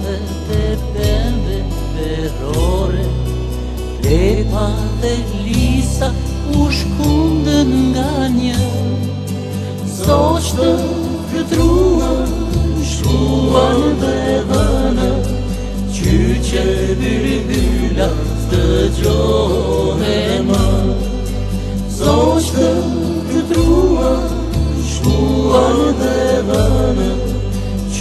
dhe të pëndë përore Krepa dhe lisa u shkundë nga një Zdo të këtrua shkuan dhe dhëna Qy që bërë bëllat të gjohë e ma Zdo të këtrua shkuan dhe dhëna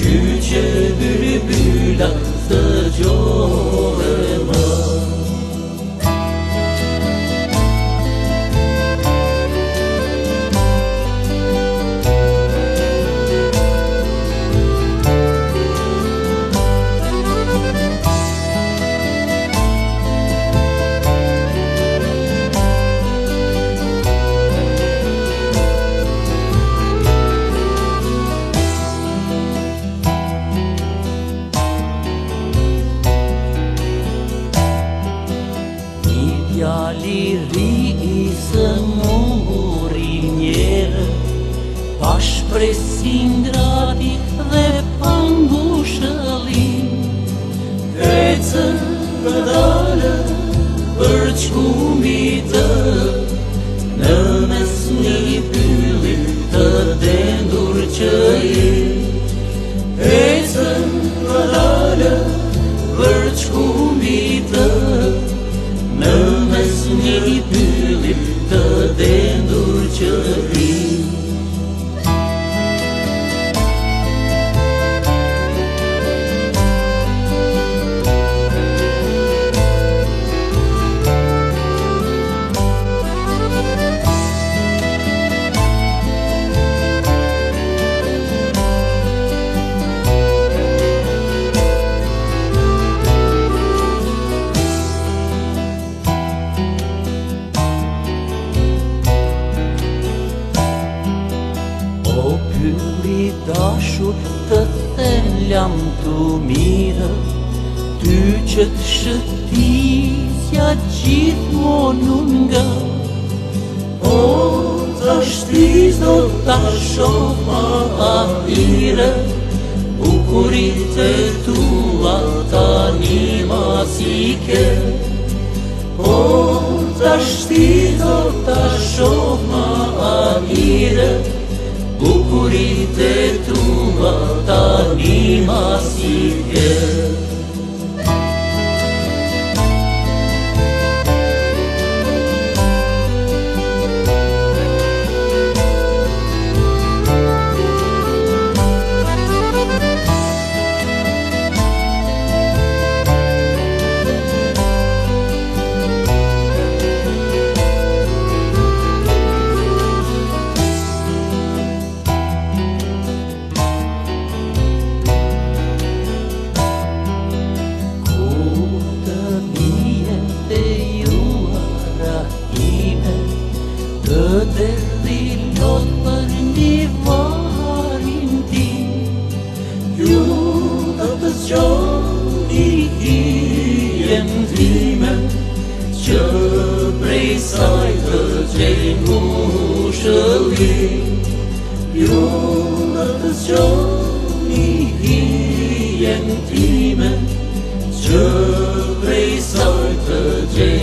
Küçe bülbül attı coğruma Për të dalë, për të shkumit të dashur të them lam të mirë Ty që të shëtisja gjithë monun nga O të shtis do të shofa atire Bukurit e tua ta një masike O të shtis do të shofa atire Bukurit e jem time Që të gjej mu shëli në të qoni hi jem time të gjej